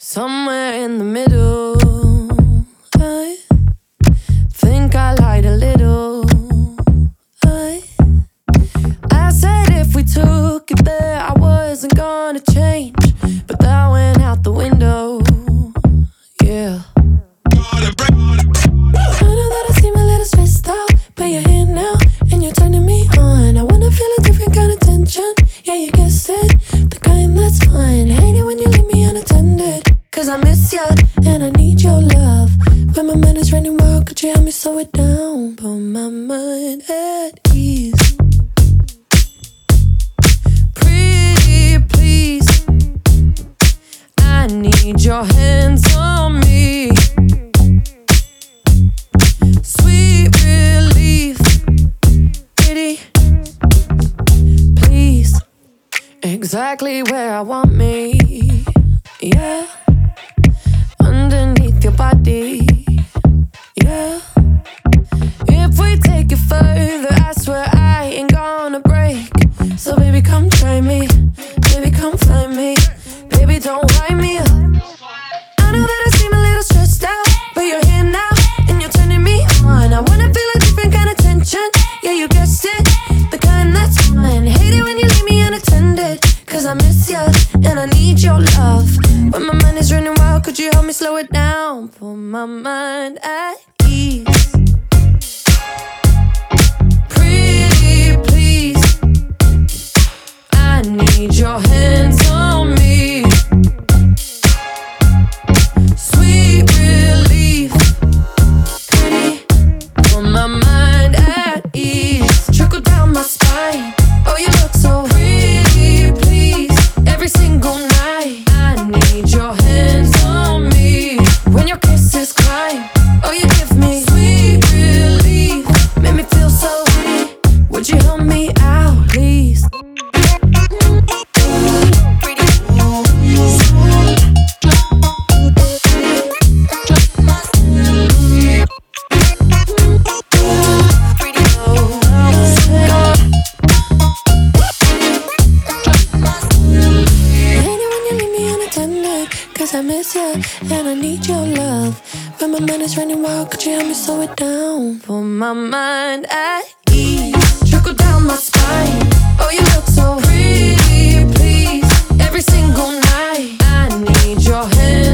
Somewhere in the middle, Cause I miss you and I need your love. When my mind is running wild, could you help me slow it down? Put my mind at ease. Pretty please. I need your hands on me. Sweet relief. Pretty please. Exactly where I want me. Yeah. Don't me up. I know that I seem a little stressed out, but you're here now and you're turning me on. I wanna feel a different kind of tension. Yeah, you guessed it, the kind that's fun. Hate it when you leave me unattended, cause I miss and I need your love. When my mind is running wild, could you help me slow it down? Put my mind at ease. Pretty please. I need your Would you help me out, please? Cause I miss you and I need your love. When my mind is running wild, could you help me slow it down? Put my mind at ease. Trickle down my spine. Oh, you look so pretty, please. Every single night, I need your hands